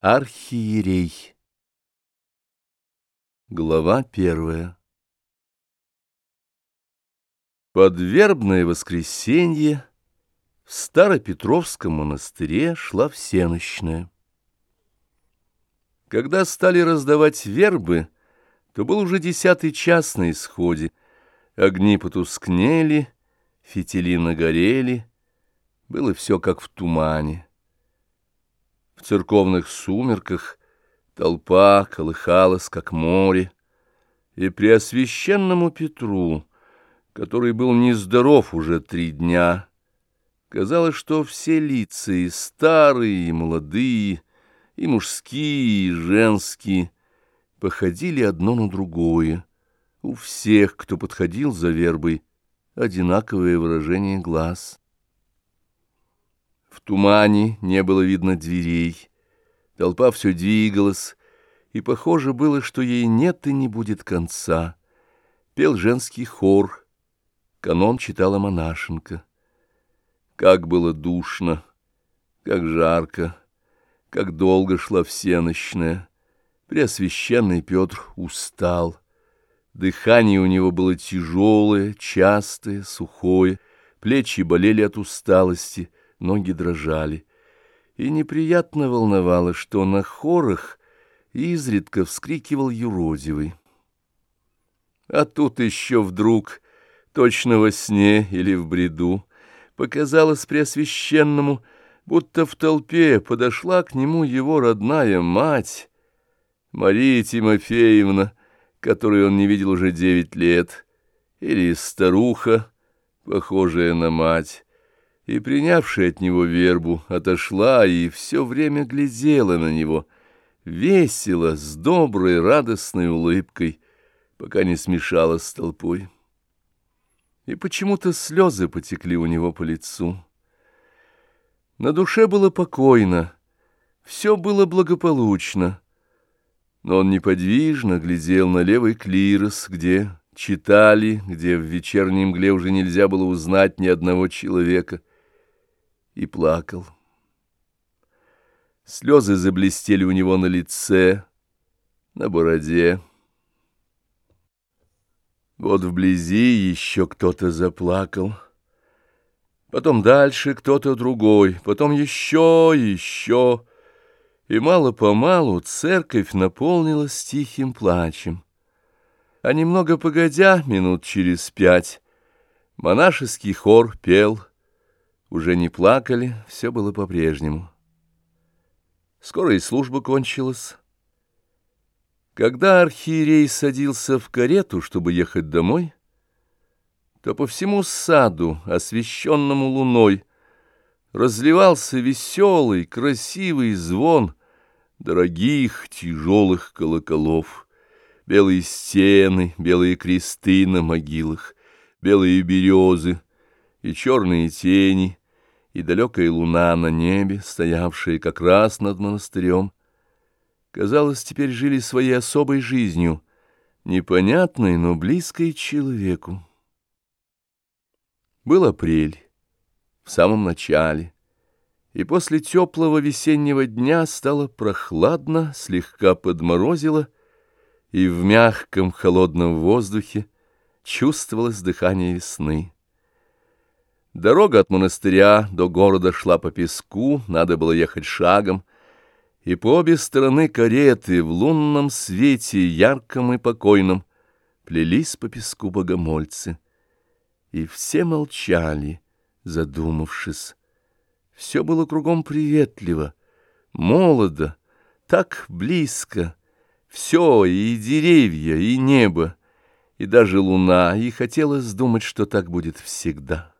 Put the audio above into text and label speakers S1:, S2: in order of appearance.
S1: Архиерей Глава первая Подвербное воскресенье в Старопетровском монастыре шла всенощная. Когда стали раздавать вербы, то был уже десятый час на исходе. Огни потускнели, фитили нагорели, было все как в тумане. В церковных сумерках толпа колыхалась, как море, и Преосвященному Петру, который был нездоров уже три дня, казалось, что все лица, и старые, и молодые, и мужские, и женские, походили одно на другое. У всех, кто подходил за вербой, одинаковое выражение глаз — в тумане не было видно дверей. Толпа все двигалась, и похоже было, что ей нет и не будет конца. Пел женский хор, канон читала монашенка. Как было душно, как жарко, как долго шла всенощная. Преосвященный Петр устал. Дыхание у него было тяжелое, частое, сухое, плечи болели от усталости — ноги дрожали. И неприятно волновало, что на хорах изредка вскрикивал юродивый. А тут еще вдруг, точно во сне или в бреду, показалось Преосвященному, будто в толпе подошла к нему его родная мать, Мария Тимофеевна, которую он не видел уже девять лет, или старуха, похожая на мать, и, принявшая от него вербу, отошла и все время глядела на него, весело, с доброй, радостной улыбкой, пока не смешалась с толпой. И почему-то слезы потекли у него по лицу. На душе было покойно, все было благополучно, но он неподвижно глядел на левый клирос, где читали, где в вечерней мгле уже нельзя было узнать ни одного человека — и плакал. Слезы заблестели у него на лице, на бороде. Вот вблизи еще кто-то заплакал. Потом дальше кто-то другой, потом еще, еще. И мало-помалу церковь наполнилась тихим плачем. А немного погодя, минут через пять, монашеский хор пел — уже не плакали, все было по-прежнему. Скоро и служба кончилась. Когда архиерей садился в карету, чтобы ехать домой, то по всему саду, освещенному луной, разливался веселый, красивый звон дорогих тяжелых колоколов, белые стены, белые кресты на могилах, белые березы и черные тени — и далекая луна на небе, стоявшая как раз над монастырем, казалось, теперь жили своей особой жизнью, непонятной, но близкой человеку. Был апрель, в самом начале, и после теплого весеннего дня стало прохладно, слегка подморозило, и в мягком холодном воздухе чувствовалось дыхание весны. Дорога от монастыря до города шла по песку, надо было ехать шагом, и по обе стороны кареты в лунном свете, ярком и покойном, плелись по песку богомольцы. И все молчали, задумавшись. Все было кругом приветливо, молодо, так близко. Все, и деревья, и небо, и даже луна, и хотелось думать, что так будет всегда.